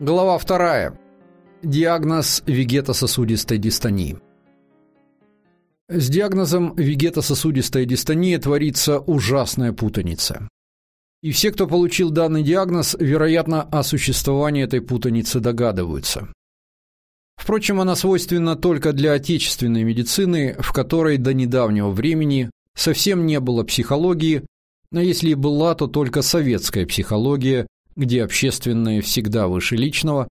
Глава вторая. Диагноз вегетососудистой дистонии. С диагнозом вегетососудистая дистония творится ужасная путаница. И все, кто получил данный диагноз, вероятно, о существовании этой путаницы догадываются. Впрочем, она свойственна только для отечественной медицины, в которой до недавнего времени совсем не было психологии, но если и была, то только советская психология, где общественное всегда выше личного,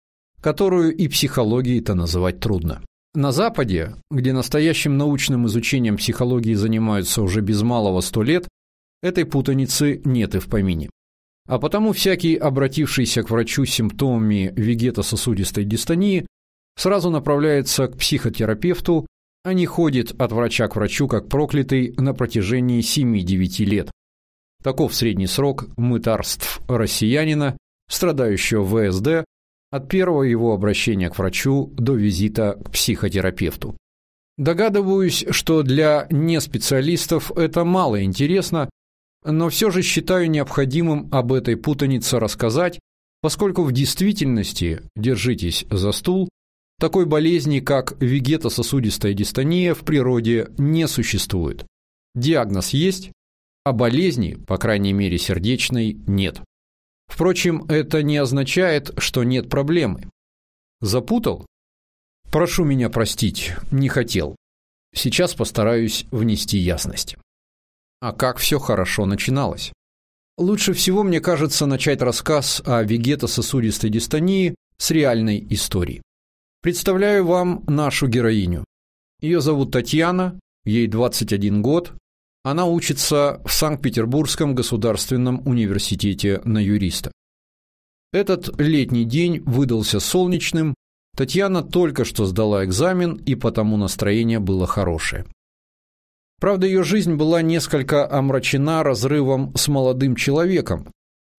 которую и психологией-то называть трудно. На Западе, где настоящим научным изучением психологии занимаются уже без малого сто лет, этой путаницы нет и в помине. А потому всякий, обратившийся к врачу с симптомами вегетососудистой дистонии, сразу направляется к психотерапевту, а не ходит от врача к врачу как проклятый на протяжении 7-9 лет. Таков средний срок мытарств россиянина, страдающего ВСД, от первого его обращения к врачу до визита к психотерапевту. Догадываюсь, что для неспециалистов это мало интересно, но все же считаю необходимым об этой путанице рассказать, поскольку в действительности, держитесь за стул, такой болезни, как вегетососудистая дистония в природе не существует. Диагноз есть, а болезни, по крайней мере сердечной, нет. Впрочем, это не означает, что нет проблемы. Запутал? Прошу меня простить, не хотел. Сейчас постараюсь внести ясность. А как все хорошо начиналось? Лучше всего, мне кажется, начать рассказ о вегетососудистой дистонии с реальной истории. Представляю вам нашу героиню. Ее зовут Татьяна, ей 21 год, она учится в Санкт-Петербургском государственном университете на юриста. Этот летний день выдался солнечным, Татьяна только что сдала экзамен, и потому настроение было хорошее. Правда, ее жизнь была несколько омрачена разрывом с молодым человеком,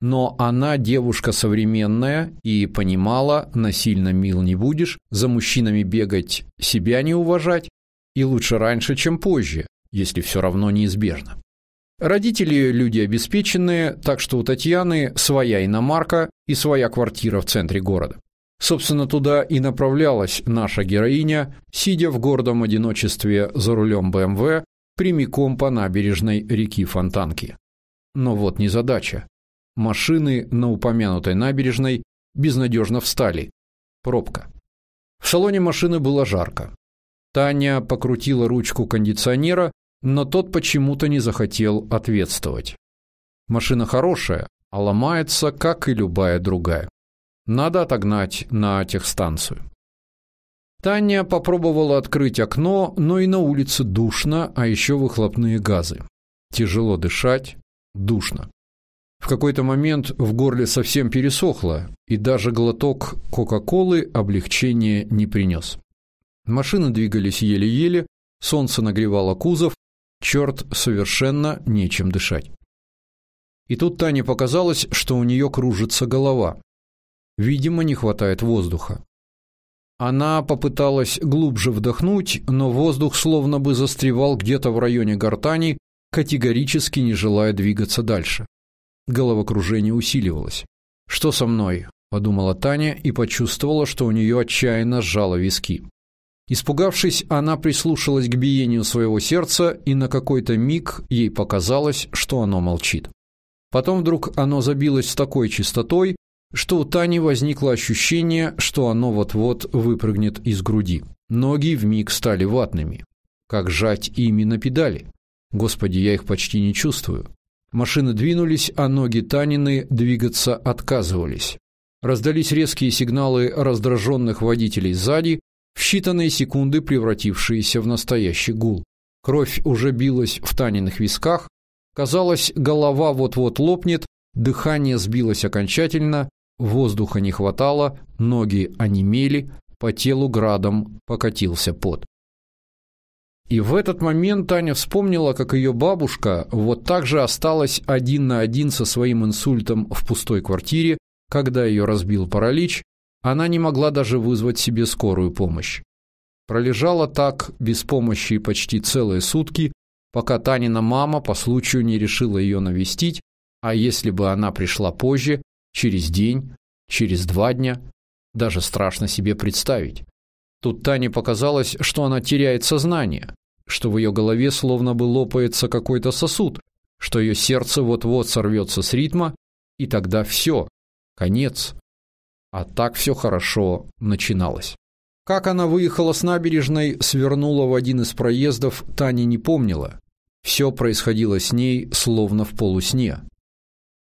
но она девушка современная и понимала, насильно мил не будешь, за мужчинами бегать, себя не уважать, и лучше раньше, чем позже, если все равно неизбежно. Родители – люди обеспеченные, так что у Татьяны своя иномарка и своя квартира в центре города. Собственно, туда и направлялась наша героиня, сидя в гордом одиночестве за рулем БМВ прямиком по набережной реки Фонтанки. Но вот незадача. Машины на упомянутой набережной безнадежно встали. Пробка. В салоне машины было жарко. Таня покрутила ручку кондиционера но тот почему-то не захотел ответствовать. Машина хорошая, а ломается, как и любая другая. Надо отогнать на техстанцию. Таня попробовала открыть окно, но и на улице душно, а еще выхлопные газы. Тяжело дышать, душно. В какой-то момент в горле совсем пересохло, и даже глоток Кока-Колы облегчения не принес. Машины двигались еле-еле, солнце нагревало кузов, Черт, совершенно нечем дышать. И тут Тане показалось, что у нее кружится голова. Видимо, не хватает воздуха. Она попыталась глубже вдохнуть, но воздух словно бы застревал где-то в районе гортани, категорически не желая двигаться дальше. Головокружение усиливалось. «Что со мной?» – подумала Таня и почувствовала, что у нее отчаянно сжало виски. Испугавшись, она прислушалась к биению своего сердца, и на какой-то миг ей показалось, что оно молчит. Потом вдруг оно забилось с такой частотой, что у Тани возникло ощущение, что оно вот-вот выпрыгнет из груди. Ноги вмиг стали ватными. Как жать ими на педали? Господи, я их почти не чувствую. Машины двинулись, а ноги Танины двигаться отказывались. Раздались резкие сигналы раздраженных водителей сзади, в считанные секунды превратившиеся в настоящий гул. Кровь уже билась в Таниных висках, казалось, голова вот-вот лопнет, дыхание сбилось окончательно, воздуха не хватало, ноги онемели, по телу градом покатился пот. И в этот момент Таня вспомнила, как ее бабушка вот так же осталась один на один со своим инсультом в пустой квартире, когда ее разбил паралич, она не могла даже вызвать себе скорую помощь. Пролежала так, без помощи почти целые сутки, пока Танина мама по случаю не решила ее навестить, а если бы она пришла позже, через день, через два дня, Даже страшно себе представить. Тут Тане показалось, что она теряет сознание, что в ее голове словно бы лопается какой-то сосуд, что ее сердце вот-вот сорвется с ритма, и тогда все, конец. А так все хорошо начиналось. Как она выехала с набережной, свернула в один из проездов, Таня не помнила. Все происходило с ней словно в полусне.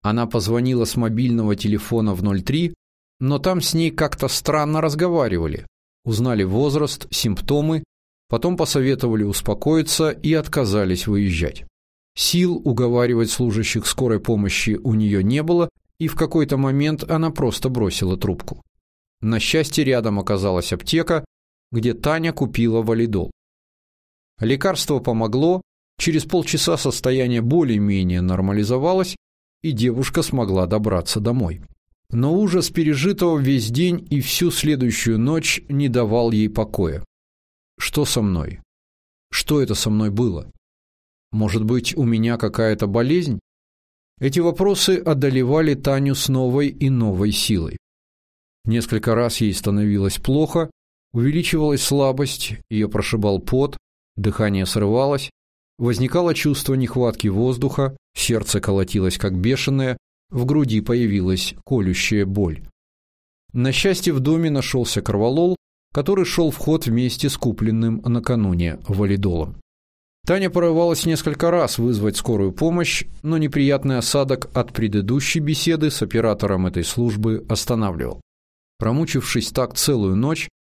Она позвонила с мобильного телефона в 03, но там с ней как-то странно разговаривали. Узнали возраст, симптомы, потом посоветовали успокоиться и отказались выезжать. Сил уговаривать служащих скорой помощи у нее не было, и в какой-то момент она просто бросила трубку. На счастье, рядом оказалась аптека, где Таня купила валидол. Лекарство помогло, через полчаса состояние более-менее нормализовалось, и девушка смогла добраться домой. Но ужас пережитого весь день и всю следующую ночь не давал ей покоя. Что со мной? Что это со мной было? Может быть, у меня какая-то болезнь? Эти вопросы одолевали Таню с новой и новой силой. Несколько раз ей становилось плохо, увеличивалась слабость, ее прошибал пот, дыхание срывалось, возникало чувство нехватки воздуха, сердце колотилось как бешеное, в груди появилась колющая боль. На счастье в доме нашелся корвалол, который шел в ход вместе с купленным накануне валидолом. Таня порывалась несколько раз вызвать скорую помощь, но неприятный осадок от предыдущей беседы с оператором этой службы останавливал. Промучившись так целую ночь,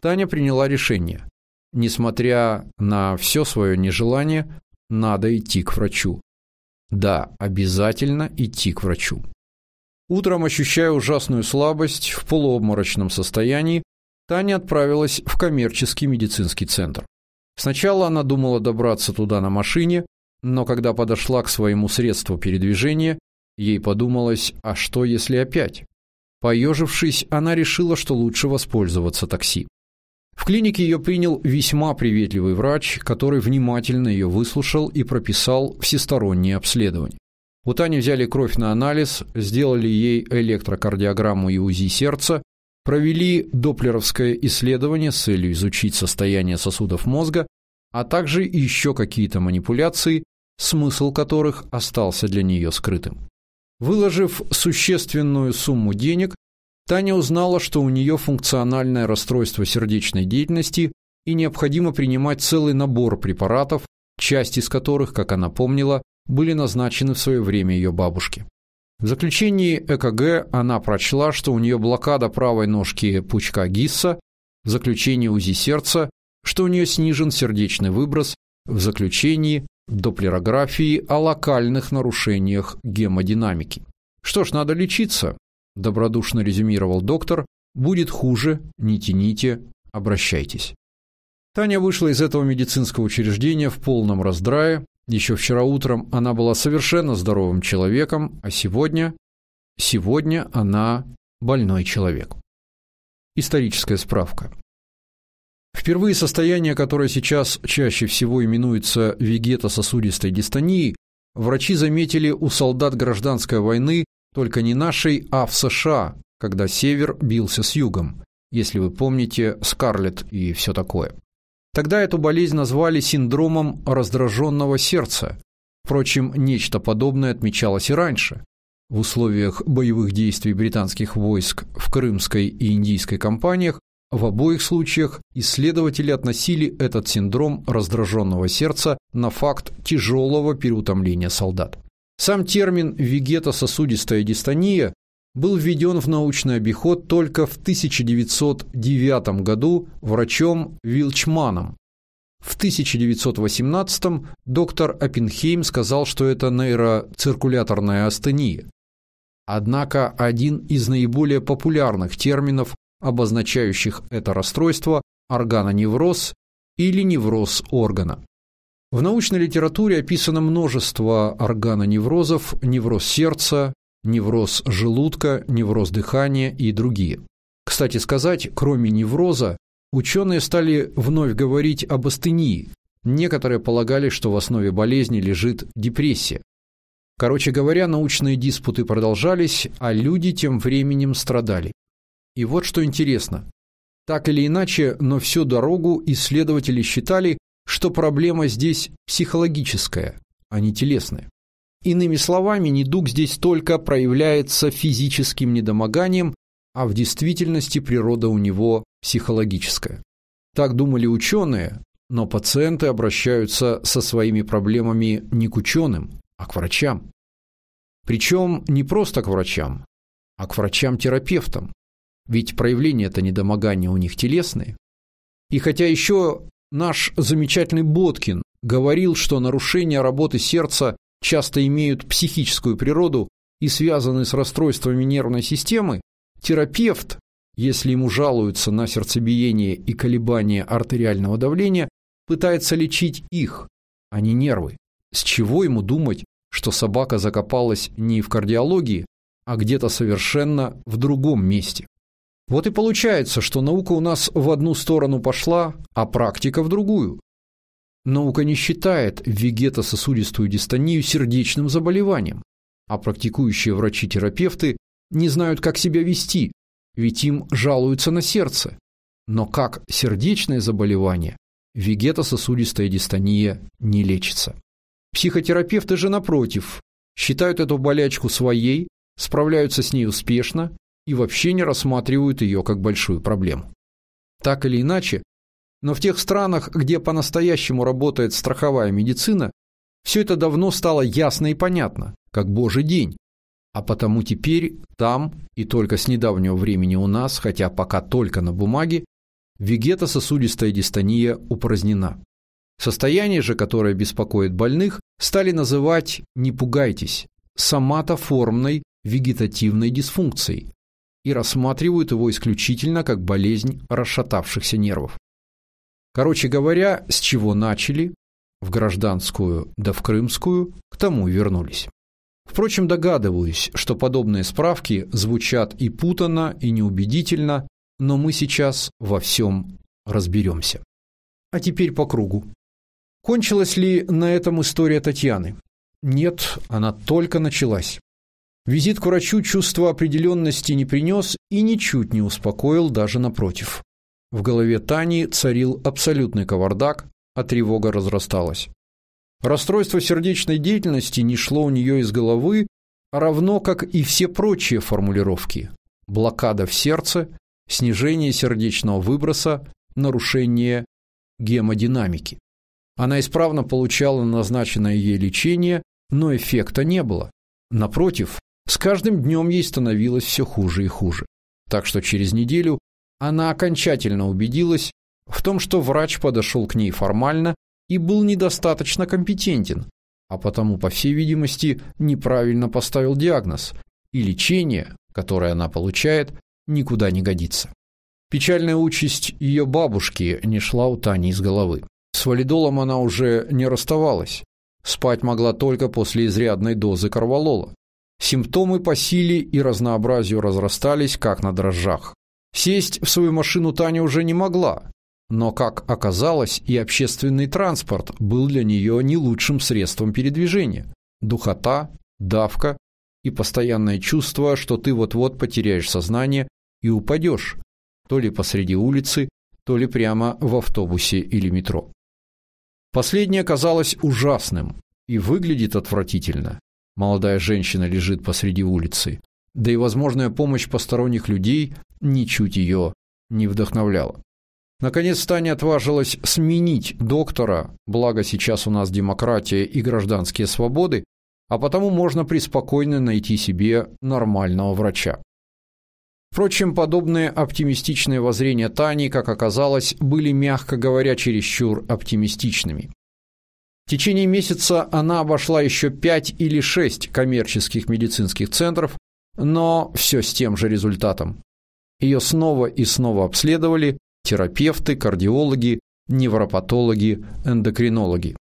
Таня приняла решение. Несмотря на все свое нежелание, надо идти к врачу. Да, обязательно идти к врачу. Утром, ощущая ужасную слабость, в полуобморочном состоянии, Таня отправилась в коммерческий медицинский центр. Сначала она думала добраться туда на машине, но когда подошла к своему средству передвижения, ей подумалось, а что если опять? Поежившись, она решила, что лучше воспользоваться такси. В клинике ее принял весьма приветливый врач, который внимательно ее выслушал и прописал всестороннее обследование. У Тани взяли кровь на анализ, сделали ей электрокардиограмму и УЗИ сердца, провели доплеровское исследование с целью изучить состояние сосудов мозга, а также еще какие-то манипуляции, смысл которых остался для нее скрытым. Выложив существенную сумму денег, Таня узнала, что у нее функциональное расстройство сердечной деятельности и необходимо принимать целый набор препаратов, часть из которых, как она помнила, были назначены в свое время ее бабушке. В заключении ЭКГ она прочла, что у нее блокада правой ножки пучка Гисса, в заключении УЗИ сердца, что у нее снижен сердечный выброс, в заключении доплерографии о локальных нарушениях гемодинамики. Что ж, надо лечиться, добродушно резюмировал доктор. Будет хуже, не тяните, обращайтесь. Таня вышла из этого медицинского учреждения в полном раздрае. Еще вчера утром она была совершенно здоровым человеком, а сегодня сегодня она больной человек. Историческая справка. Впервые состояние, которое сейчас чаще всего именуется вегетососудистой дистонией, врачи заметили у солдат гражданской войны только не нашей, а в США, когда север бился с югом, если вы помните Скарлетт и все такое. Тогда эту болезнь назвали синдромом раздраженного сердца. Впрочем, нечто подобное отмечалось и раньше. В условиях боевых действий британских войск в Крымской и Индийской кампаниях в обоих случаях исследователи относили этот синдром раздраженного сердца на факт тяжелого переутомления солдат. Сам термин вегетососудистая дистония был введен в научный обиход только в 1909 году врачом Вилчманом. В 1918 доктор Оппенхейм сказал, что это нейроциркуляторная астения. Однако один из наиболее популярных терминов обозначающих это расстройство органоневроз или невроз органа. В научной литературе описано множество органоневрозов, невроз сердца, невроз желудка, невроз дыхания и другие. Кстати сказать, кроме невроза, ученые стали вновь говорить об астении. Некоторые полагали, что в основе болезни лежит депрессия. Короче говоря, научные диспуты продолжались, а люди тем временем страдали. И вот что интересно. Так или иначе, но всю дорогу исследователи считали, что проблема здесь психологическая, а не телесная. Иными словами, недуг здесь только проявляется физическим недомоганием, а в действительности природа у него психологическая. Так думали ученые, но пациенты обращаются со своими проблемами не к ученым, а к врачам. Причем не просто к врачам, а к врачам-терапевтам. Ведь проявления это недомогания у них телесные. И хотя еще наш замечательный Боткин говорил, что нарушения работы сердца часто имеют психическую природу и связаны с расстройствами нервной системы, терапевт, если ему жалуются на сердцебиение и колебания артериального давления, пытается лечить их, а не нервы. С чего ему думать, что собака закопалась не в кардиологии, а где-то совершенно в другом месте? Вот и получается, что наука у нас в одну сторону пошла, а практика в другую. Наука не считает вегетососудистую дистонию сердечным заболеванием, а практикующие врачи-терапевты не знают, как себя вести, ведь им жалуются на сердце. Но как сердечное заболевание, вегетососудистая дистония не лечится. Психотерапевты же, напротив, считают эту болячку своей, справляются с ней успешно и вообще не рассматривают ее как большую проблему. Так или иначе, но в тех странах, где по-настоящему работает страховая медицина, все это давно стало ясно и понятно, как божий день. А потому теперь там, и только с недавнего времени у нас, хотя пока только на бумаге, вегетососудистая дистония упразднена. Состояние же, которое беспокоит больных, стали называть «не пугайтесь» соматоформной вегетативной дисфункцией и рассматривают его исключительно как болезнь расшатавшихся нервов. Короче говоря, с чего начали, в гражданскую да в крымскую, к тому и вернулись. Впрочем, догадываюсь, что подобные справки звучат и путанно, и неубедительно, но мы сейчас во всем разберемся. А теперь по кругу. Кончилась ли на этом история Татьяны? Нет, она только началась. Визит к врачу чувство определенности не принес и ничуть не успокоил, даже напротив. В голове Тани царил абсолютный кавардак, а тревога разрасталась. Расстройство сердечной деятельности не шло у нее из головы, равно как и все прочие формулировки. Блокада в сердце, снижение сердечного выброса, нарушение гемодинамики. Она исправно получала назначенное ей лечение, но эффекта не было. Напротив, с каждым днем ей становилось все хуже и хуже. Так что через неделю она окончательно убедилась в том, что врач подошел к ней формально и был недостаточно компетентен, а потому, по всей видимости, неправильно поставил диагноз, и лечение, которое она получает, никуда не годится. Печальная участь ее бабушки не шла у Тани из головы. С валидолом она уже не расставалась. Спать могла только после изрядной дозы корвалола. Симптомы по силе и разнообразию разрастались, как на дрожжах. Сесть в свою машину Таня уже не могла, но, как оказалось, и общественный транспорт был для нее не лучшим средством передвижения. Духота, давка и постоянное чувство, что ты вот-вот потеряешь сознание и упадешь, то ли посреди улицы, то ли прямо в автобусе или метро. Последнее казалось ужасным и выглядит отвратительно. Молодая женщина лежит посреди улицы, да и возможная помощь посторонних людей ничуть ее не вдохновляла. Наконец Таня отважилась сменить доктора, благо сейчас у нас демократия и гражданские свободы, а потому можно преспокойно найти себе нормального врача. Впрочем, подобные оптимистичные воззрения Тани, как оказалось, были, мягко говоря, чересчур оптимистичными. В течение месяца она обошла еще пять или шесть коммерческих медицинских центров, но все с тем же результатом. Ее снова и снова обследовали терапевты, кардиологи, невропатологи, эндокринологи.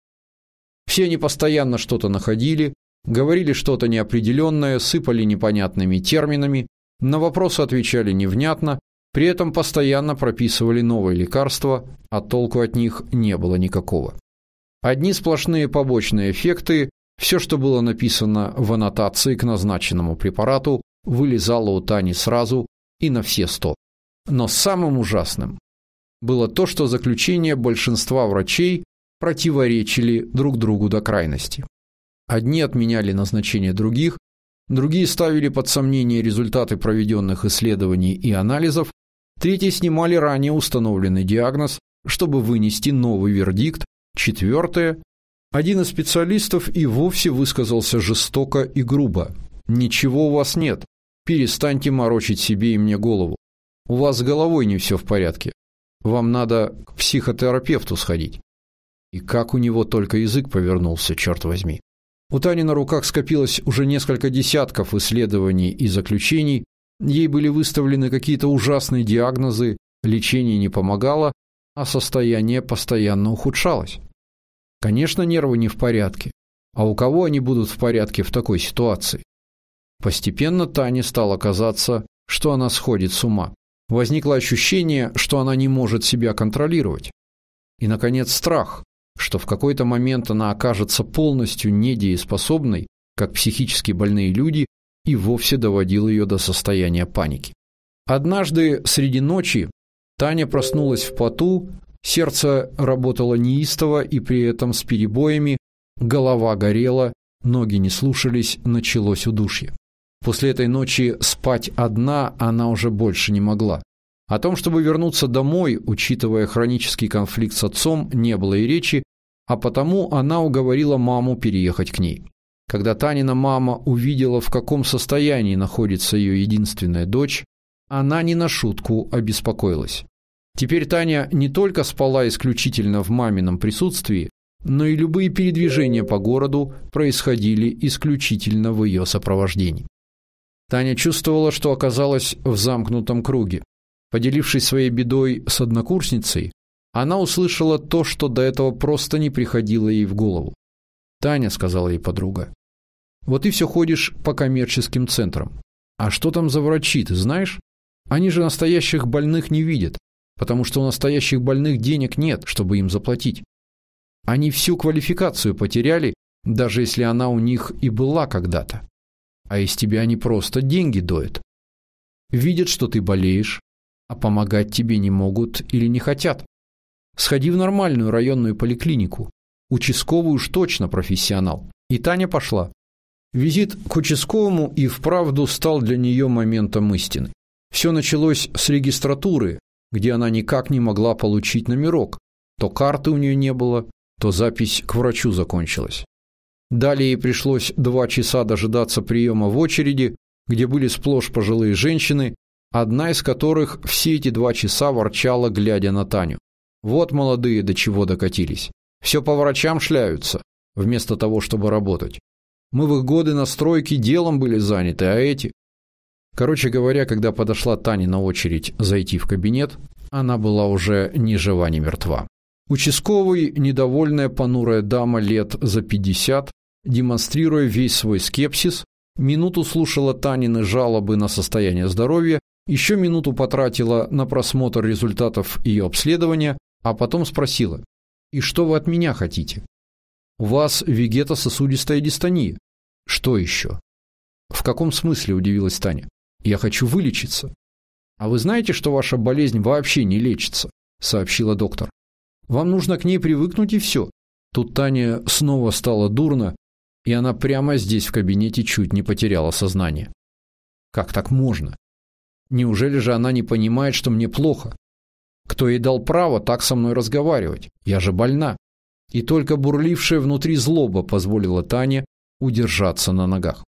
Все они постоянно что-то находили, говорили что-то неопределенное, сыпали непонятными терминами, на вопросы отвечали невнятно, при этом постоянно прописывали новые лекарства, а толку от них не было никакого. Одни сплошные побочные эффекты, все, что было написано в аннотации к назначенному препарату, вылезало у Тани сразу и на все сто. Но самым ужасным было то, что заключения большинства врачей противоречили друг другу до крайности. Одни отменяли назначение других, другие ставили под сомнение результаты проведенных исследований и анализов, третьи снимали ранее установленный диагноз, чтобы вынести новый вердикт, четвертое один из специалистов и вовсе высказался жестоко и грубо. «Ничего у вас нет. Перестаньте морочить себе и мне голову. У вас с головой не все в порядке. Вам надо к психотерапевту сходить». И как у него только язык повернулся, черт возьми. У Тани на руках скопилось уже несколько десятков исследований и заключений, ей были выставлены какие-то ужасные диагнозы, лечение не помогало, а состояние постоянно ухудшалось. Конечно, нервы не в порядке. А у кого они будут в порядке в такой ситуации? Постепенно Тане стало казаться, что она сходит с ума. Возникло ощущение, что она не может себя контролировать. И, наконец, страх, что в какой-то момент она окажется полностью недееспособной, как психически больные люди, и вовсе доводил ее до состояния паники. Однажды среди ночи Таня проснулась в поту Сердце работало неистово и при этом с перебоями, голова горела, ноги не слушались, началось удушье. После этой ночи спать одна она уже больше не могла. О том, чтобы вернуться домой, учитывая хронический конфликт с отцом, не было и речи, а потому она уговорила маму переехать к ней. Когда Танина мама увидела, в каком состоянии находится ее единственная дочь, она не на шутку обеспокоилась. Теперь Таня не только спала исключительно в мамином присутствии, но и любые передвижения по городу происходили исключительно в ее сопровождении. Таня чувствовала, что оказалась в замкнутом круге. Поделившись своей бедой с однокурсницей, она услышала то, что до этого просто не приходило ей в голову. «Таня», — сказала ей подруга, — «вот ты все ходишь по коммерческим центрам. А что там за врачи, ты знаешь? Они же настоящих больных не видят потому что у настоящих больных денег нет, чтобы им заплатить. Они всю квалификацию потеряли, даже если она у них и была когда-то. А из тебя они просто деньги доят. Видят, что ты болеешь, а помогать тебе не могут или не хотят. Сходи в нормальную районную поликлинику. Участковый уж точно профессионал. И Таня пошла. Визит к участковому и вправду стал для нее моментом истины. Все началось с регистратуры, где она никак не могла получить номерок. То карты у нее не было, то запись к врачу закончилась. Далее ей пришлось два часа дожидаться приема в очереди, где были сплошь пожилые женщины, одна из которых все эти два часа ворчала, глядя на Таню. Вот молодые до чего докатились. Все по врачам шляются, вместо того, чтобы работать. Мы в их годы на стройке делом были заняты, а эти... Короче говоря, когда подошла Таня на очередь зайти в кабинет, она была уже ни жива, ни мертва. Участковый, недовольная понурая дама лет за пятьдесят, демонстрируя весь свой скепсис, минуту слушала Танины жалобы на состояние здоровья, еще минуту потратила на просмотр результатов ее обследования, а потом спросила, «И что вы от меня хотите?» «У вас вегетососудистая дистония». «Что еще?» «В каком смысле?» – удивилась Таня. Я хочу вылечиться. А вы знаете, что ваша болезнь вообще не лечится? сообщила доктор. Вам нужно к ней привыкнуть и все. Тут Таня снова стало дурно, и она прямо здесь в кабинете чуть не потеряла сознание. Как так можно? Неужели же она не понимает, что мне плохо? Кто ей дал право так со мной разговаривать? Я же больна. И только бурлившая внутри злоба позволила Тане удержаться на ногах.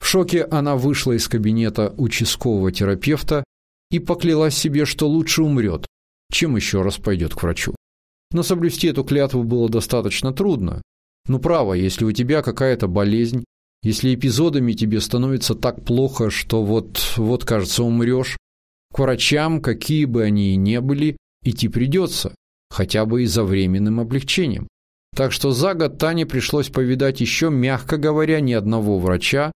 В шоке она вышла из кабинета участкового терапевта и поклялась себе, что лучше умрет, чем еще раз пойдет к врачу. Но соблюсти эту клятву было достаточно трудно. Ну право, если у тебя какая-то болезнь, если эпизодами тебе становится так плохо, что вот, вот кажется, умрешь, к врачам, какие бы они и не были, идти придется, хотя бы и за временным облегчением. Так что за год Тане пришлось повидать еще, мягко говоря, ни одного врача,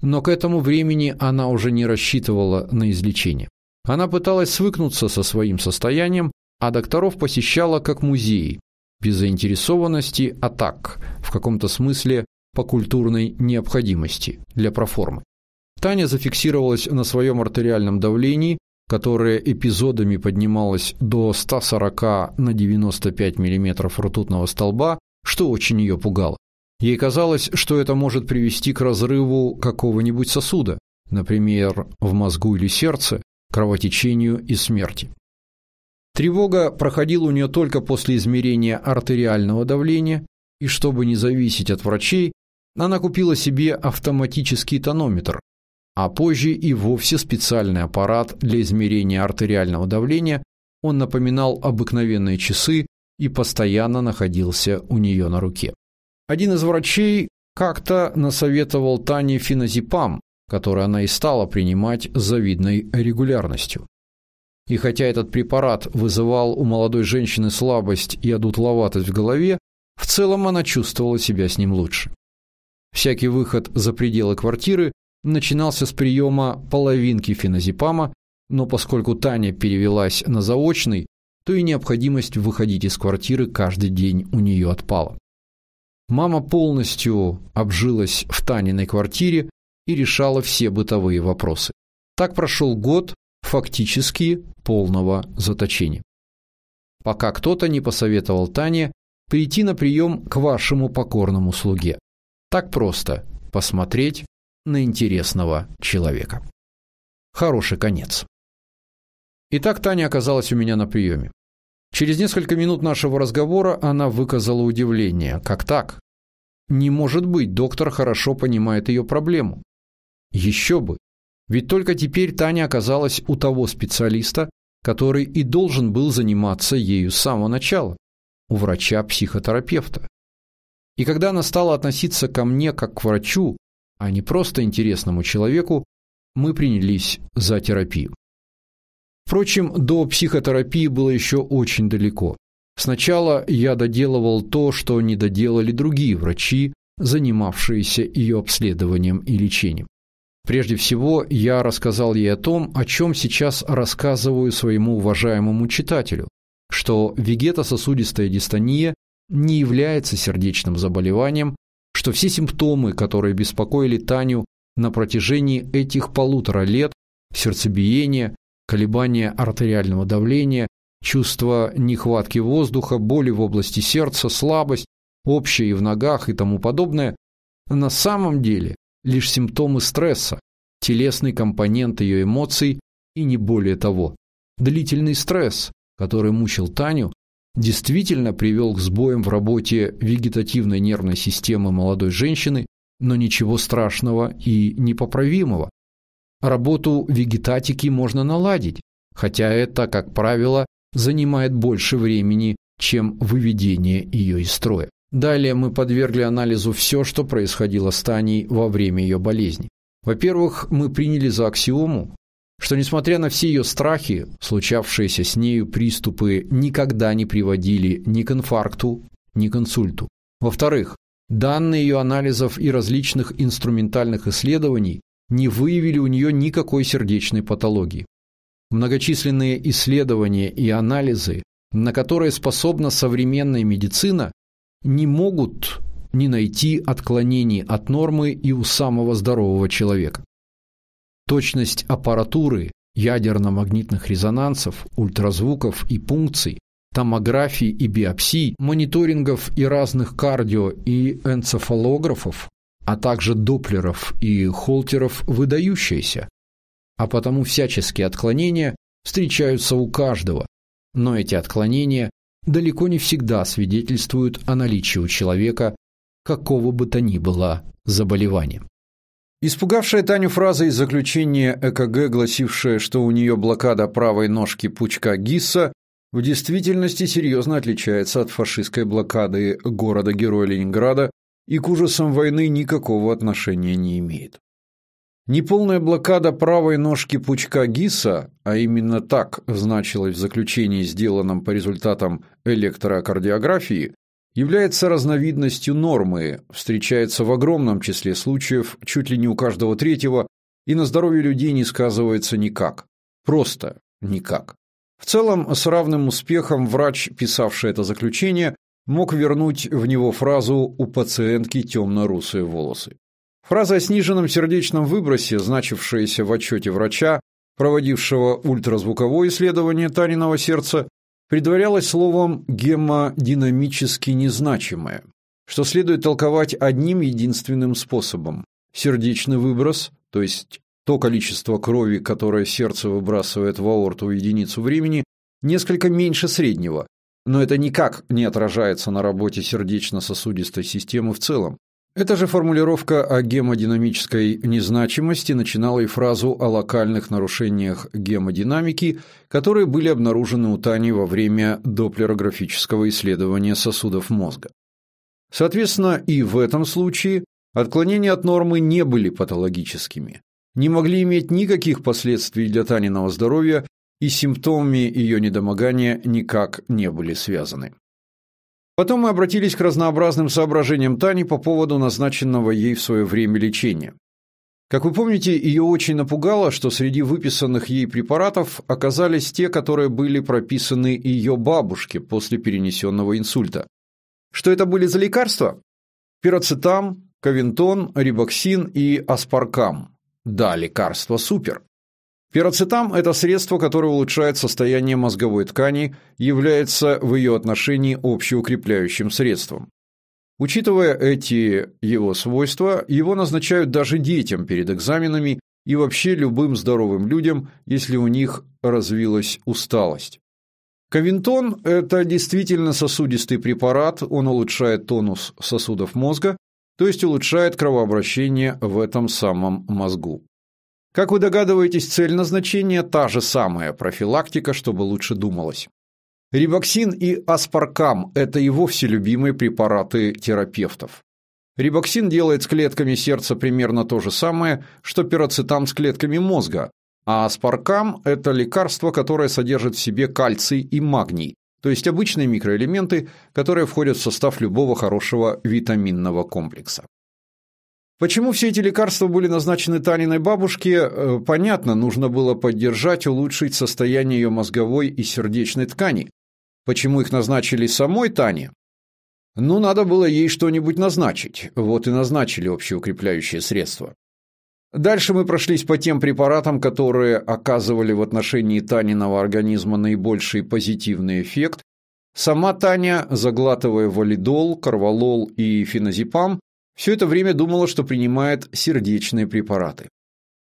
но к этому времени она уже не рассчитывала на излечение. Она пыталась свыкнуться со своим состоянием, а докторов посещала как музеи, без заинтересованности, а так, в каком-то смысле, по культурной необходимости для проформы. Таня зафиксировалась на своем артериальном давлении, которая эпизодами поднималась до 140 на 95 мм ртутного столба, что очень ее пугало. Ей казалось, что это может привести к разрыву какого-нибудь сосуда, например, в мозгу или сердце, кровотечению и смерти. Тревога проходила у нее только после измерения артериального давления, и чтобы не зависеть от врачей, она купила себе автоматический тонометр, а позже и вовсе специальный аппарат для измерения артериального давления. Он напоминал обыкновенные часы и постоянно находился у нее на руке. Один из врачей как-то насоветовал Тане феназепам, который она и стала принимать с завидной регулярностью. И хотя этот препарат вызывал у молодой женщины слабость и одутловатость в голове, в целом она чувствовала себя с ним лучше. Всякий выход за пределы квартиры начинался с приема половинки феназепама, но поскольку Таня перевелась на заочный, то и необходимость выходить из квартиры каждый день у нее отпала. Мама полностью обжилась в Таниной квартире и решала все бытовые вопросы. Так прошел год фактически полного заточения. Пока кто-то не посоветовал Тане прийти на прием к вашему покорному слуге. Так просто посмотреть на интересного человека. Хороший конец. Итак, Таня оказалась у меня на приеме. Через несколько минут нашего разговора она выказала удивление. Как так? Не может быть, доктор хорошо понимает ее проблему. Еще бы. Ведь только теперь Таня оказалась у того специалиста, который и должен был заниматься ею с самого начала, у врача-психотерапевта. И когда она стала относиться ко мне как к врачу, а не просто интересному человеку, мы принялись за терапию. Впрочем, до психотерапии было еще очень далеко. Сначала я доделывал то, что не доделали другие врачи, занимавшиеся ее обследованием и лечением. Прежде всего, я рассказал ей о том, о чем сейчас рассказываю своему уважаемому читателю, что вегетососудистая дистония не является сердечным заболеванием, что все симптомы, которые беспокоили Таню на протяжении этих полутора лет – сердцебиение, колебания артериального давления, чувство нехватки воздуха, боли в области сердца, слабость, общая и в ногах и тому подобное – на самом деле лишь симптомы стресса, телесный компонент ее эмоций и не более того. Длительный стресс, который мучил Таню, действительно привел к сбоям в работе вегетативной нервной системы молодой женщины, но ничего страшного и непоправимого. Работу вегетатики можно наладить, хотя это, как правило, занимает больше времени, чем выведение ее из строя. Далее мы подвергли анализу все, что происходило с Таней во время ее болезни. Во-первых, мы приняли за аксиому, что несмотря на все ее страхи, случавшиеся с нею приступы никогда не приводили ни к инфаркту, ни к инсульту. Во-вторых, данные ее анализов и различных инструментальных исследований не выявили у нее никакой сердечной патологии. Многочисленные исследования и анализы, на которые способна современная медицина, не могут не найти отклонений от нормы и у самого здорового человека. Точность аппаратуры, ядерно-магнитных резонансов, ультразвуков и пункций, томографий и биопсий, мониторингов и разных кардио- и энцефалографов, а также доплеров и холтеров выдающаяся. А потому всяческие отклонения встречаются у каждого, но эти отклонения далеко не всегда свидетельствуют о наличии у человека какого бы то ни было заболевания. Испугавшая Таню фраза из заключения ЭКГ, гласившая, что у нее блокада правой ножки пучка Гисса, в действительности серьезно отличается от фашистской блокады города-героя Ленинграда и к ужасам войны никакого отношения не имеет. Неполная блокада правой ножки пучка Гисса, а именно так значилось в заключении, сделанном по результатам электрокардиографии, является разновидностью нормы, встречается в огромном числе случаев, чуть ли не у каждого третьего, и на здоровье людей не сказывается никак. Просто никак. В целом, с равным успехом врач, писавший это заключение, мог вернуть в него фразу «у пациентки темно-русые волосы». Фраза о сниженном сердечном выбросе, значившаяся в отчете врача, проводившего ультразвуковое исследование Таниного сердца, предварялось словом «гемодинамически незначимое», что следует толковать одним единственным способом – сердечный выброс, то есть то количество крови, которое сердце выбрасывает в аорту единицу времени, несколько меньше среднего, но это никак не отражается на работе сердечно-сосудистой системы в целом. Эта же формулировка о гемодинамической незначимости начинала и фразу о локальных нарушениях гемодинамики, которые были обнаружены у Тани во время доплерографического исследования сосудов мозга. Соответственно, и в этом случае отклонения от нормы не были патологическими, не могли иметь никаких последствий для Таниного здоровья и симптомами ее недомогания никак не были связаны. Потом мы обратились к разнообразным соображениям Тани по поводу назначенного ей в свое время лечения. Как вы помните, ее очень напугало, что среди выписанных ей препаратов оказались те, которые были прописаны ее бабушке после перенесенного инсульта. Что это были за лекарства? Пироцетам, кавинтон, рибоксин и аспаркам. Да, лекарства супер. Пироцетам – это средство, которое улучшает состояние мозговой ткани, является в ее отношении общеукрепляющим средством. Учитывая эти его свойства, его назначают даже детям перед экзаменами и вообще любым здоровым людям, если у них развилась усталость. Кавинтон – это действительно сосудистый препарат, он улучшает тонус сосудов мозга, то есть улучшает кровообращение в этом самом мозгу. Как вы догадываетесь, цель назначения та же самая – профилактика, чтобы лучше думалось. Рибоксин и аспаркам – это и вовсе любимые препараты терапевтов. Рибоксин делает с клетками сердца примерно то же самое, что пироцетам с клетками мозга, а аспаркам – это лекарство, которое содержит в себе кальций и магний, то есть обычные микроэлементы, которые входят в состав любого хорошего витаминного комплекса. Почему все эти лекарства были назначены Таниной бабушке, э, понятно, нужно было поддержать, улучшить состояние ее мозговой и сердечной ткани. Почему их назначили самой Тане? Ну, надо было ей что-нибудь назначить, вот и назначили общеукрепляющее средство. Дальше мы прошлись по тем препаратам, которые оказывали в отношении Таниного организма наибольший позитивный эффект. Сама Таня, заглатывая валидол, карвалол и феназепам, все это время думала, что принимает сердечные препараты.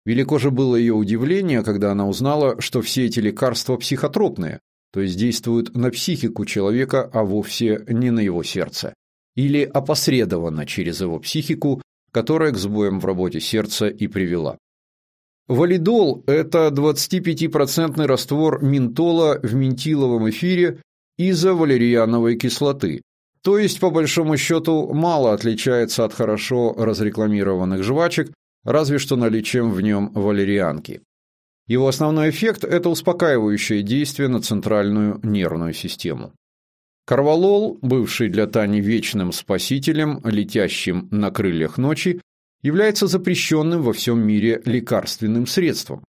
Велико же было ее удивление, когда она узнала, что все эти лекарства психотропные, то есть действуют на психику человека, а вовсе не на его сердце, или опосредованно через его психику, которая к сбоям в работе сердца и привела. Валидол – это 25% раствор ментола в ментиловом эфире изовалериановой кислоты, то есть, по большому счету, мало отличается от хорошо разрекламированных жвачек, разве что наличием в нем валерианки. Его основной эффект – это успокаивающее действие на центральную нервную систему. Карвалол, бывший для Тани вечным спасителем, летящим на крыльях ночи, является запрещенным во всем мире лекарственным средством.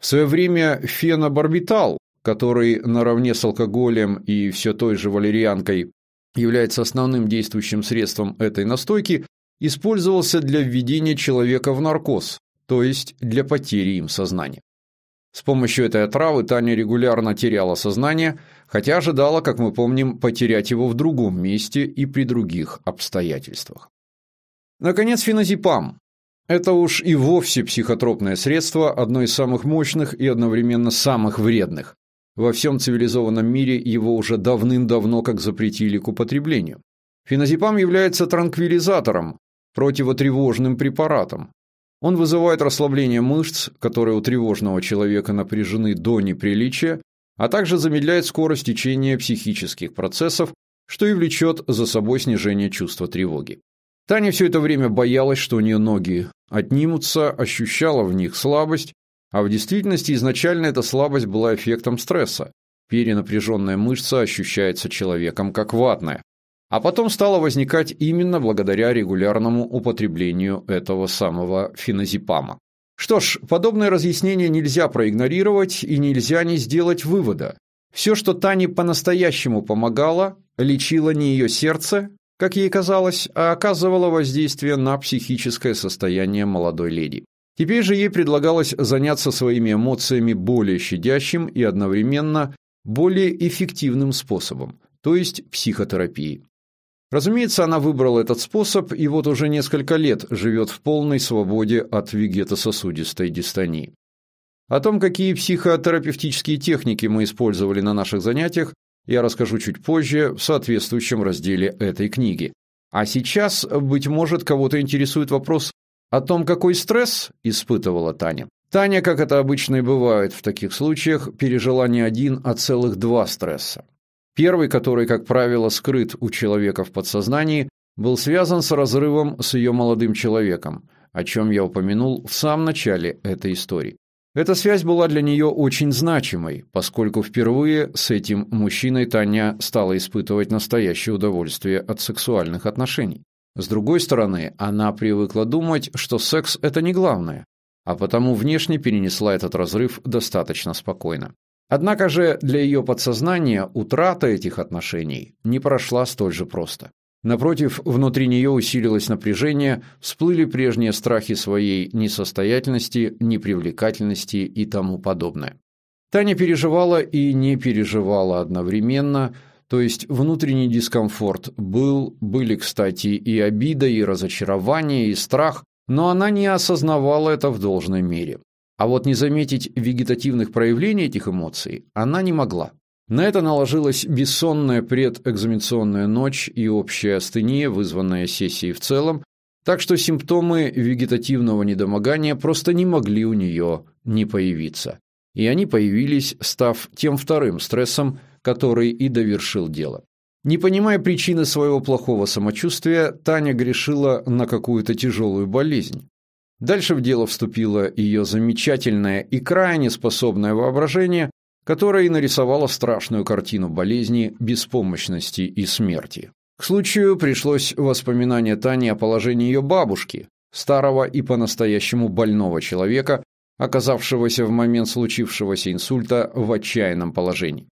В свое время фенобарбитал, который наравне с алкоголем и все той же валерианкой является основным действующим средством этой настойки, использовался для введения человека в наркоз, то есть для потери им сознания. С помощью этой отравы Таня регулярно теряла сознание, хотя ожидала, как мы помним, потерять его в другом месте и при других обстоятельствах. Наконец, феназепам. Это уж и вовсе психотропное средство, одно из самых мощных и одновременно самых вредных. Во всем цивилизованном мире его уже давным-давно как запретили к употреблению. Феназепам является транквилизатором, противотревожным препаратом. Он вызывает расслабление мышц, которые у тревожного человека напряжены до неприличия, а также замедляет скорость течения психических процессов, что и влечет за собой снижение чувства тревоги. Таня все это время боялась, что у нее ноги отнимутся, ощущала в них слабость а в действительности изначально эта слабость была эффектом стресса. Перенапряженная мышца ощущается человеком как ватная. А потом стала возникать именно благодаря регулярному употреблению этого самого феназепама. Что ж, подобное разъяснение нельзя проигнорировать и нельзя не сделать вывода. Все, что Тане по-настоящему помогало, лечило не ее сердце, как ей казалось, а оказывало воздействие на психическое состояние молодой леди. Теперь же ей предлагалось заняться своими эмоциями более щадящим и одновременно более эффективным способом, то есть психотерапией. Разумеется, она выбрала этот способ и вот уже несколько лет живет в полной свободе от вегетососудистой дистонии. О том, какие психотерапевтические техники мы использовали на наших занятиях, я расскажу чуть позже в соответствующем разделе этой книги. А сейчас, быть может, кого-то интересует вопрос о том, какой стресс испытывала Таня. Таня, как это обычно и бывает в таких случаях, пережила не один, а целых два стресса. Первый, который, как правило, скрыт у человека в подсознании, был связан с разрывом с ее молодым человеком, о чем я упомянул в самом начале этой истории. Эта связь была для нее очень значимой, поскольку впервые с этим мужчиной Таня стала испытывать настоящее удовольствие от сексуальных отношений. С другой стороны, она привыкла думать, что секс – это не главное, а потому внешне перенесла этот разрыв достаточно спокойно. Однако же для ее подсознания утрата этих отношений не прошла столь же просто. Напротив, внутри нее усилилось напряжение, всплыли прежние страхи своей несостоятельности, непривлекательности и тому подобное. Таня переживала и не переживала одновременно, то есть внутренний дискомфорт был, были, кстати, и обида, и разочарование, и страх, но она не осознавала это в должной мере. А вот не заметить вегетативных проявлений этих эмоций она не могла. На это наложилась бессонная предэкзаменационная ночь и общая астения, вызванная сессией в целом, так что симптомы вегетативного недомогания просто не могли у нее не появиться. И они появились, став тем вторым стрессом, который и довершил дело. Не понимая причины своего плохого самочувствия, Таня грешила на какую-то тяжелую болезнь. Дальше в дело вступило ее замечательное и крайне способное воображение, которая и нарисовала страшную картину болезни, беспомощности и смерти. К случаю пришлось воспоминание Тани о положении ее бабушки, старого и по-настоящему больного человека, оказавшегося в момент случившегося инсульта в отчаянном положении.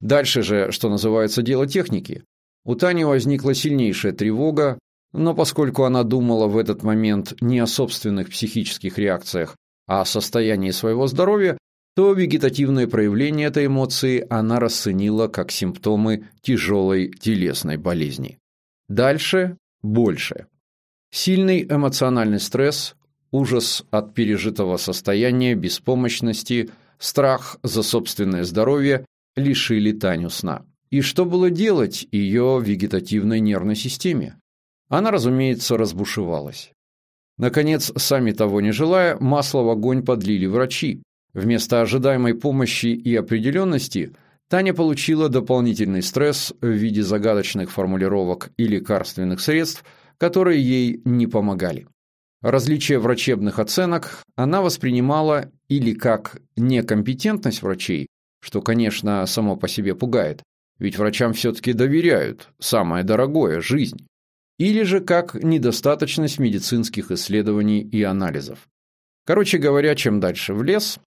Дальше же, что называется, дело техники. У Тани возникла сильнейшая тревога, но поскольку она думала в этот момент не о собственных психических реакциях, а о состоянии своего здоровья, то вегетативное проявление этой эмоции она расценила как симптомы тяжелой телесной болезни. Дальше – больше. Сильный эмоциональный стресс, ужас от пережитого состояния, беспомощности, страх за собственное здоровье лишили Таню сна. И что было делать ее вегетативной нервной системе? Она, разумеется, разбушевалась. Наконец, сами того не желая, масло в огонь подлили врачи, Вместо ожидаемой помощи и определенности Таня получила дополнительный стресс в виде загадочных формулировок и лекарственных средств, которые ей не помогали. Различие врачебных оценок она воспринимала или как некомпетентность врачей, что, конечно, само по себе пугает, ведь врачам все-таки доверяют самое дорогое – жизнь, или же как недостаточность медицинских исследований и анализов. Короче говоря, чем дальше в лес,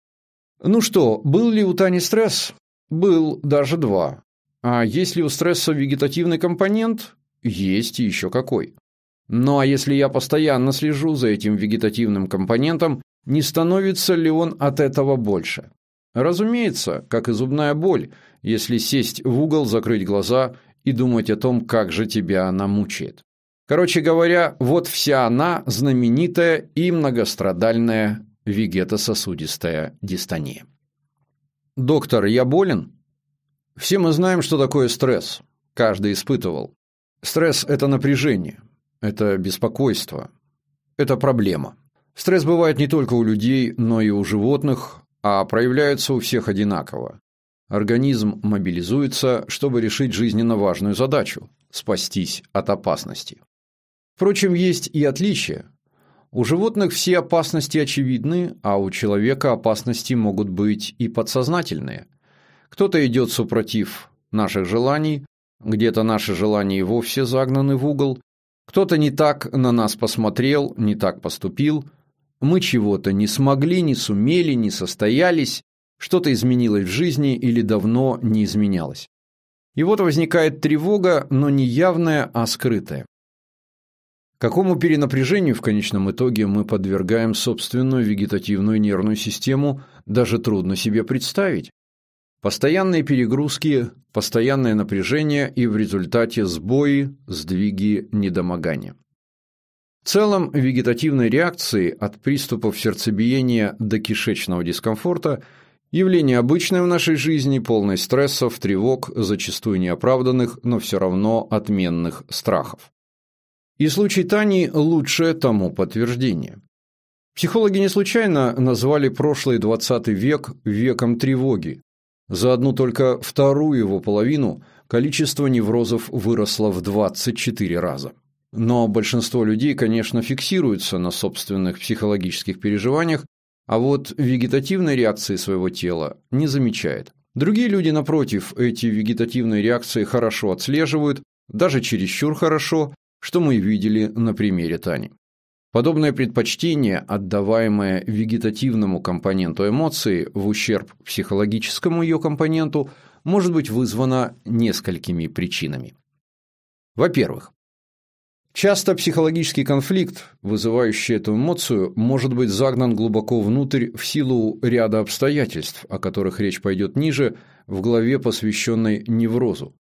ну что, был ли у Тани стресс? Был, даже два. А есть ли у стресса вегетативный компонент? Есть еще какой. Ну а если я постоянно слежу за этим вегетативным компонентом, не становится ли он от этого больше? Разумеется, как и зубная боль, если сесть в угол, закрыть глаза и думать о том, как же тебя она мучает. Короче говоря, вот вся она, знаменитая и многострадальная вегетососудистая дистония. Доктор, я болен? Все мы знаем, что такое стресс. Каждый испытывал. Стресс – это напряжение, это беспокойство, это проблема. Стресс бывает не только у людей, но и у животных, а проявляется у всех одинаково. Организм мобилизуется, чтобы решить жизненно важную задачу – спастись от опасности. Впрочем, есть и отличия. У животных все опасности очевидны, а у человека опасности могут быть и подсознательные. Кто-то идет супротив наших желаний, где-то наши желания и вовсе загнаны в угол, кто-то не так на нас посмотрел, не так поступил, мы чего-то не смогли, не сумели, не состоялись, что-то изменилось в жизни или давно не изменялось. И вот возникает тревога, но не явная, а скрытая. Какому перенапряжению в конечном итоге мы подвергаем собственную вегетативную нервную систему, даже трудно себе представить. Постоянные перегрузки, постоянное напряжение и в результате сбои, сдвиги, недомогания. В целом, вегетативные реакции от приступов сердцебиения до кишечного дискомфорта – явление обычное в нашей жизни, полное стрессов, тревог, зачастую неоправданных, но все равно отменных страхов. И случай Тани – лучшее тому подтверждение. Психологи не случайно назвали прошлый 20 век веком тревоги. За одну только вторую его половину количество неврозов выросло в 24 раза. Но большинство людей, конечно, фиксируются на собственных психологических переживаниях, а вот вегетативной реакции своего тела не замечает. Другие люди, напротив, эти вегетативные реакции хорошо отслеживают, даже чересчур хорошо, что мы видели на примере Тани. Подобное предпочтение, отдаваемое вегетативному компоненту эмоции в ущерб психологическому ее компоненту, может быть вызвано несколькими причинами. Во-первых, часто психологический конфликт, вызывающий эту эмоцию, может быть загнан глубоко внутрь в силу ряда обстоятельств, о которых речь пойдет ниже, в главе, посвященной неврозу.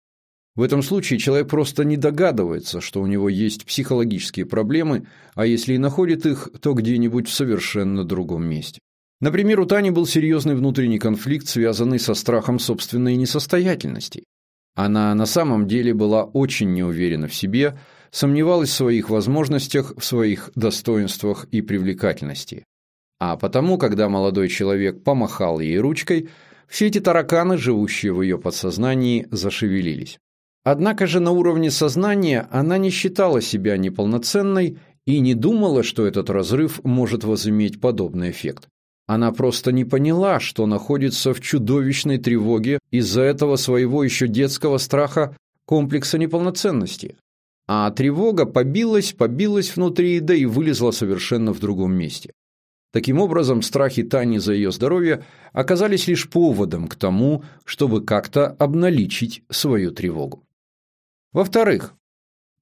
В этом случае человек просто не догадывается, что у него есть психологические проблемы, а если и находит их, то где-нибудь в совершенно другом месте. Например, у Тани был серьезный внутренний конфликт, связанный со страхом собственной несостоятельности. Она на самом деле была очень неуверена в себе, сомневалась в своих возможностях, в своих достоинствах и привлекательности. А потому, когда молодой человек помахал ей ручкой, все эти тараканы, живущие в ее подсознании, зашевелились. Однако же на уровне сознания она не считала себя неполноценной и не думала, что этот разрыв может возыметь подобный эффект. Она просто не поняла, что находится в чудовищной тревоге из-за этого своего еще детского страха комплекса неполноценности. А тревога побилась, побилась внутри, да и вылезла совершенно в другом месте. Таким образом, страхи Тани за ее здоровье оказались лишь поводом к тому, чтобы как-то обналичить свою тревогу. Во-вторых,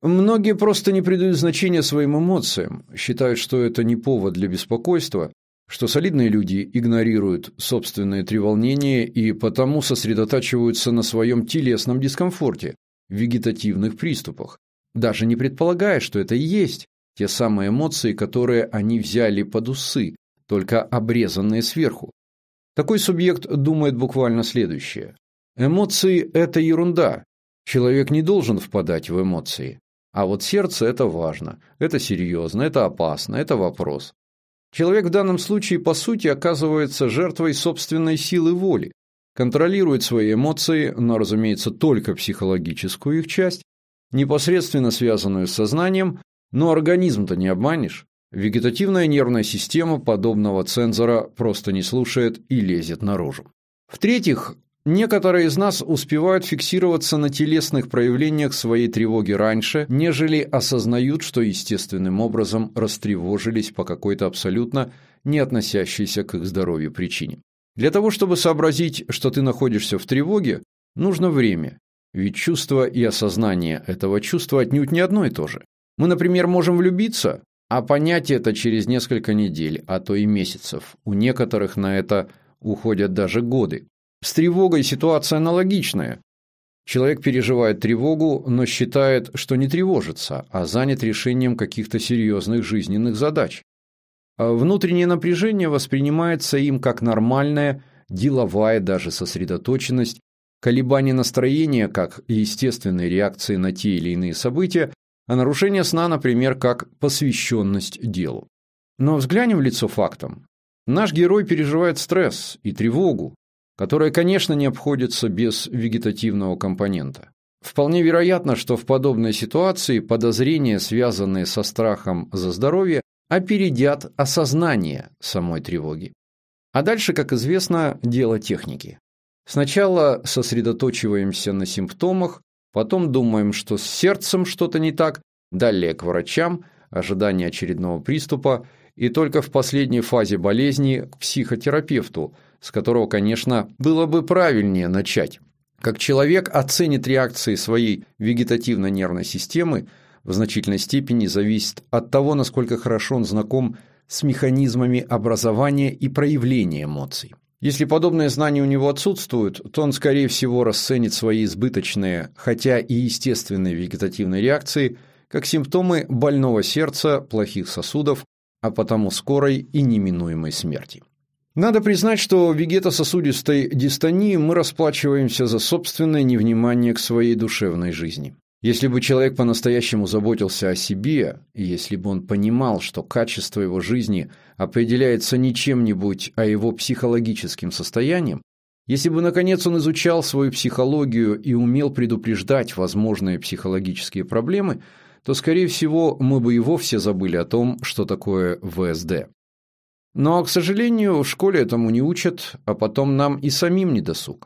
многие просто не придают значения своим эмоциям, считают, что это не повод для беспокойства, что солидные люди игнорируют собственные треволнения и потому сосредотачиваются на своем телесном дискомфорте, вегетативных приступах, даже не предполагая, что это и есть те самые эмоции, которые они взяли под усы, только обрезанные сверху. Такой субъект думает буквально следующее. Эмоции – это ерунда, Человек не должен впадать в эмоции. А вот сердце – это важно, это серьезно, это опасно, это вопрос. Человек в данном случае, по сути, оказывается жертвой собственной силы воли, контролирует свои эмоции, но, разумеется, только психологическую их часть, непосредственно связанную с сознанием, но организм-то не обманешь. Вегетативная нервная система подобного цензора просто не слушает и лезет наружу. В-третьих, Некоторые из нас успевают фиксироваться на телесных проявлениях своей тревоги раньше, нежели осознают, что естественным образом растревожились по какой-то абсолютно не относящейся к их здоровью причине. Для того, чтобы сообразить, что ты находишься в тревоге, нужно время, ведь чувство и осознание этого чувства отнюдь не одно и то же. Мы, например, можем влюбиться, а понять это через несколько недель, а то и месяцев. У некоторых на это уходят даже годы. С тревогой ситуация аналогичная. Человек переживает тревогу, но считает, что не тревожится, а занят решением каких-то серьезных жизненных задач. А внутреннее напряжение воспринимается им как нормальная, деловая даже сосредоточенность, колебания настроения как естественные реакции на те или иные события, а нарушение сна, например, как посвященность делу. Но взглянем в лицо фактам. Наш герой переживает стресс и тревогу, которая, конечно, не обходится без вегетативного компонента. Вполне вероятно, что в подобной ситуации подозрения, связанные со страхом за здоровье, опередят осознание самой тревоги. А дальше, как известно, дело техники. Сначала сосредоточиваемся на симптомах, потом думаем, что с сердцем что-то не так, далее к врачам, ожидание очередного приступа, и только в последней фазе болезни к психотерапевту – с которого, конечно, было бы правильнее начать. Как человек оценит реакции своей вегетативно-нервной системы, в значительной степени зависит от того, насколько хорошо он знаком с механизмами образования и проявления эмоций. Если подобные знания у него отсутствуют, то он, скорее всего, расценит свои избыточные, хотя и естественные вегетативные реакции как симптомы больного сердца, плохих сосудов, а потому скорой и неминуемой смерти. Надо признать, что вегетососудистой дистонии мы расплачиваемся за собственное невнимание к своей душевной жизни. Если бы человек по-настоящему заботился о себе, если бы он понимал, что качество его жизни определяется не чем-нибудь, а его психологическим состоянием, если бы, наконец, он изучал свою психологию и умел предупреждать возможные психологические проблемы, то, скорее всего, мы бы и вовсе забыли о том, что такое ВСД. Но, к сожалению, в школе этому не учат, а потом нам и самим не досуг.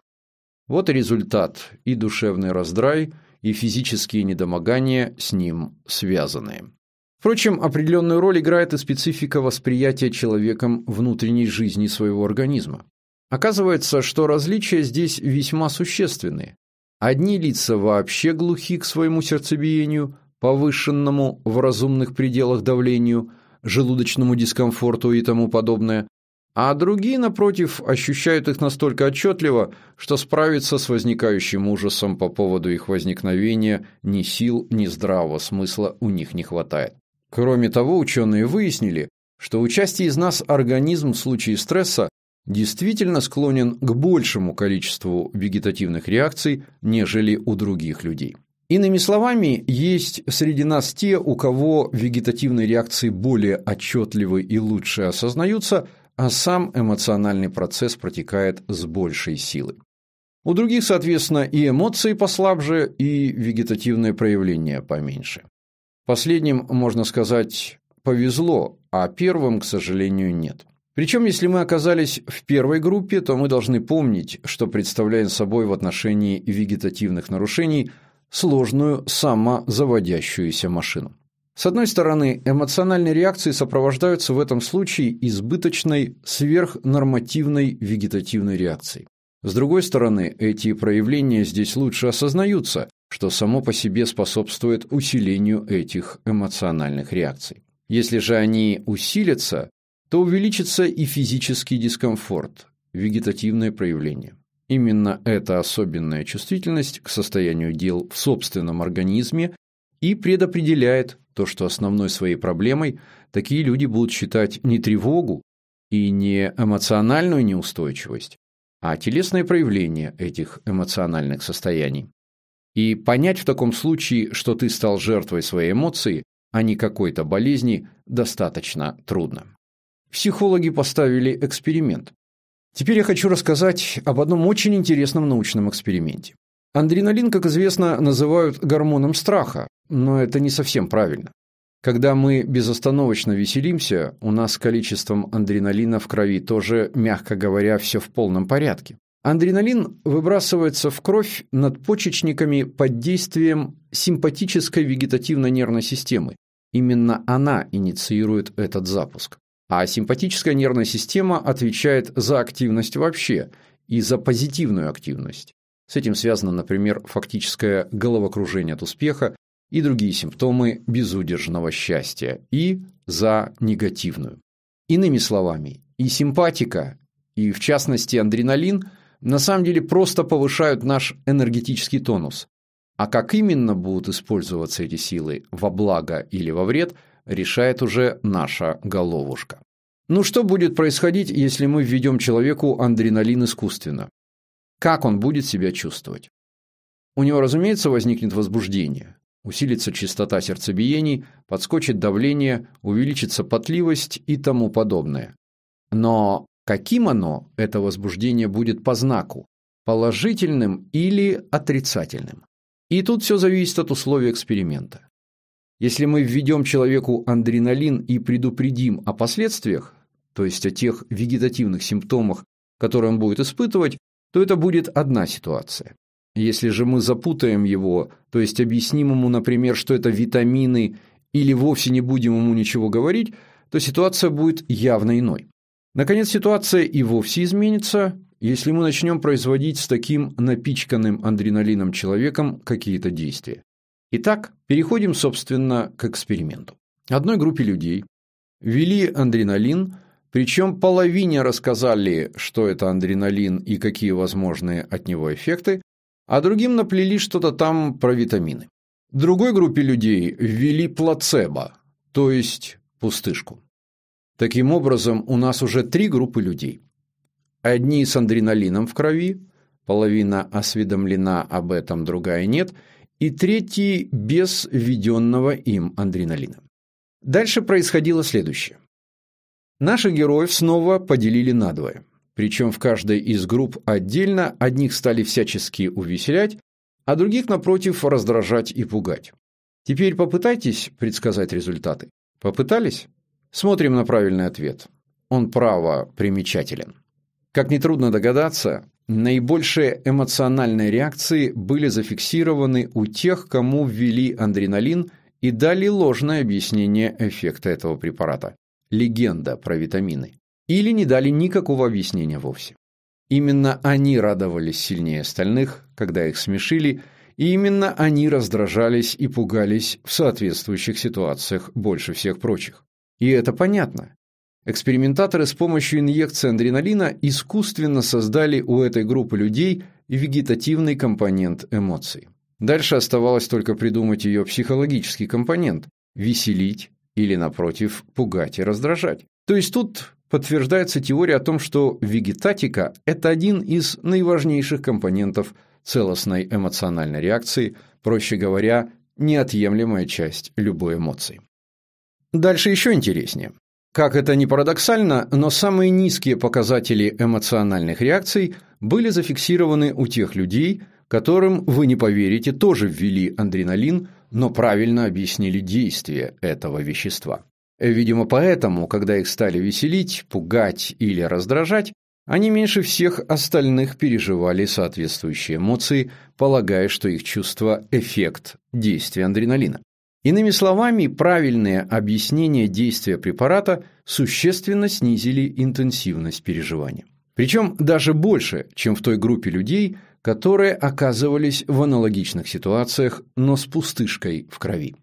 Вот и результат, и душевный раздрай – и физические недомогания с ним связанные. Впрочем, определенную роль играет и специфика восприятия человеком внутренней жизни своего организма. Оказывается, что различия здесь весьма существенные. Одни лица вообще глухи к своему сердцебиению, повышенному в разумных пределах давлению, желудочному дискомфорту и тому подобное, а другие, напротив, ощущают их настолько отчетливо, что справиться с возникающим ужасом по поводу их возникновения ни сил, ни здравого смысла у них не хватает. Кроме того, ученые выяснили, что у части из нас организм в случае стресса действительно склонен к большему количеству вегетативных реакций, нежели у других людей. Иными словами, есть среди нас те, у кого вегетативные реакции более отчетливы и лучше осознаются – а сам эмоциональный процесс протекает с большей силой. У других, соответственно, и эмоции послабже, и вегетативное проявление поменьше. Последним, можно сказать, повезло, а первым, к сожалению, нет. Причем, если мы оказались в первой группе, то мы должны помнить, что представляем собой в отношении вегетативных нарушений сложную самозаводящуюся машину. С одной стороны, эмоциональные реакции сопровождаются в этом случае избыточной сверхнормативной вегетативной реакцией. С другой стороны, эти проявления здесь лучше осознаются, что само по себе способствует усилению этих эмоциональных реакций. Если же они усилятся, то увеличится и физический дискомфорт, вегетативное проявление. Именно эта особенная чувствительность к состоянию дел в собственном организме и предопределяет то, что основной своей проблемой такие люди будут считать не тревогу и не эмоциональную неустойчивость, а телесное проявление этих эмоциональных состояний. И понять в таком случае, что ты стал жертвой своей эмоции, а не какой-то болезни, достаточно трудно. Психологи поставили эксперимент. Теперь я хочу рассказать об одном очень интересном научном эксперименте. Адреналин, как известно, называют гормоном страха, но это не совсем правильно. Когда мы безостановочно веселимся, у нас с количеством адреналина в крови тоже, мягко говоря, все в полном порядке. Адреналин выбрасывается в кровь надпочечниками под действием симпатической вегетативной нервной системы. Именно она инициирует этот запуск. А симпатическая нервная система отвечает за активность вообще и за позитивную активность. С этим связано, например, фактическое головокружение от успеха и другие симптомы безудержного счастья, и за негативную. Иными словами, и симпатика, и в частности адреналин на самом деле просто повышают наш энергетический тонус. А как именно будут использоваться эти силы во благо или во вред, решает уже наша головушка. Ну что будет происходить, если мы введем человеку адреналин искусственно? Как он будет себя чувствовать? У него, разумеется, возникнет возбуждение. Усилится частота сердцебиений, подскочит давление, увеличится потливость и тому подобное. Но каким оно, это возбуждение, будет по знаку? Положительным или отрицательным? И тут все зависит от условий эксперимента. Если мы введем человеку адреналин и предупредим о последствиях, то есть о тех вегетативных симптомах, которые он будет испытывать, то это будет одна ситуация. Если же мы запутаем его, то есть объясним ему, например, что это витамины, или вовсе не будем ему ничего говорить, то ситуация будет явно иной. Наконец, ситуация и вовсе изменится, если мы начнем производить с таким напичканным адреналином человеком какие-то действия. Итак, переходим, собственно, к эксперименту. Одной группе людей ввели адреналин, причем половине рассказали, что это адреналин и какие возможные от него эффекты, а другим наплели что-то там про витамины. Другой группе людей ввели плацебо, то есть пустышку. Таким образом, у нас уже три группы людей. Одни с адреналином в крови, половина осведомлена об этом, другая нет, и третий без введенного им адреналина. Дальше происходило следующее. Наших героев снова поделили надвое. Причем в каждой из групп отдельно одних стали всячески увеселять, а других, напротив, раздражать и пугать. Теперь попытайтесь предсказать результаты. Попытались? Смотрим на правильный ответ. Он право примечателен. Как нетрудно догадаться, наибольшие эмоциональные реакции были зафиксированы у тех, кому ввели адреналин и дали ложное объяснение эффекта этого препарата – легенда про витамины. Или не дали никакого объяснения вовсе. Именно они радовались сильнее остальных, когда их смешили, и именно они раздражались и пугались в соответствующих ситуациях больше всех прочих. И это понятно. Экспериментаторы с помощью инъекции адреналина искусственно создали у этой группы людей вегетативный компонент эмоций. Дальше оставалось только придумать ее психологический компонент – веселить или, напротив, пугать и раздражать. То есть тут подтверждается теория о том, что вегетатика – это один из наиважнейших компонентов целостной эмоциональной реакции, проще говоря, неотъемлемая часть любой эмоции. Дальше еще интереснее. Как это ни парадоксально, но самые низкие показатели эмоциональных реакций были зафиксированы у тех людей, которым, вы не поверите, тоже ввели адреналин, но правильно объяснили действие этого вещества. Видимо, поэтому, когда их стали веселить, пугать или раздражать, они меньше всех остальных переживали соответствующие эмоции, полагая, что их чувство – эффект действия адреналина. Иными словами, правильные объяснения действия препарата существенно снизили интенсивность переживания. Причем даже больше, чем в той группе людей, которые оказывались в аналогичных ситуациях, но с пустышкой в крови.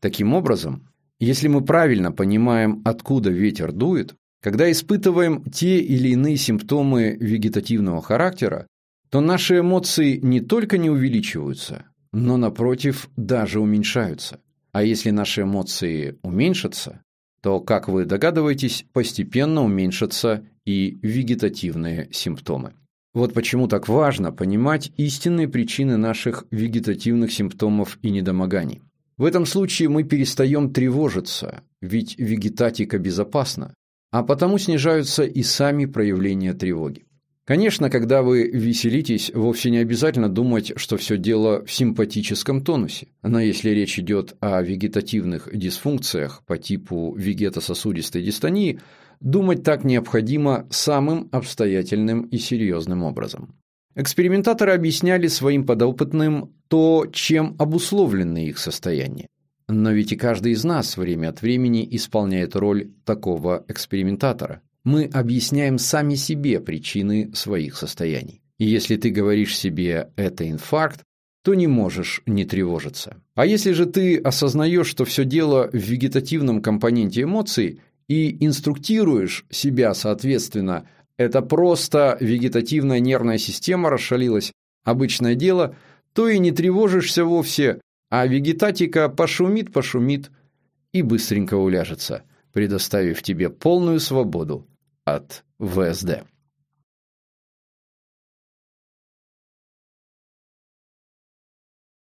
Таким образом, если мы правильно понимаем, откуда ветер дует, когда испытываем те или иные симптомы вегетативного характера, то наши эмоции не только не увеличиваются, но, напротив, даже уменьшаются. А если наши эмоции уменьшатся, то, как вы догадываетесь, постепенно уменьшатся и вегетативные симптомы. Вот почему так важно понимать истинные причины наших вегетативных симптомов и недомоганий. В этом случае мы перестаем тревожиться, ведь вегетатика безопасна, а потому снижаются и сами проявления тревоги. Конечно, когда вы веселитесь, вовсе не обязательно думать, что все дело в симпатическом тонусе. Но если речь идет о вегетативных дисфункциях по типу вегетососудистой дистонии, думать так необходимо самым обстоятельным и серьезным образом. Экспериментаторы объясняли своим подопытным то, чем обусловлены их состояние. Но ведь и каждый из нас время от времени исполняет роль такого экспериментатора мы объясняем сами себе причины своих состояний. И если ты говоришь себе «это инфаркт», то не можешь не тревожиться. А если же ты осознаешь, что все дело в вегетативном компоненте эмоций и инструктируешь себя соответственно, это просто вегетативная нервная система расшалилась, обычное дело, то и не тревожишься вовсе, а вегетатика пошумит-пошумит и быстренько уляжется, предоставив тебе полную свободу от ВСД.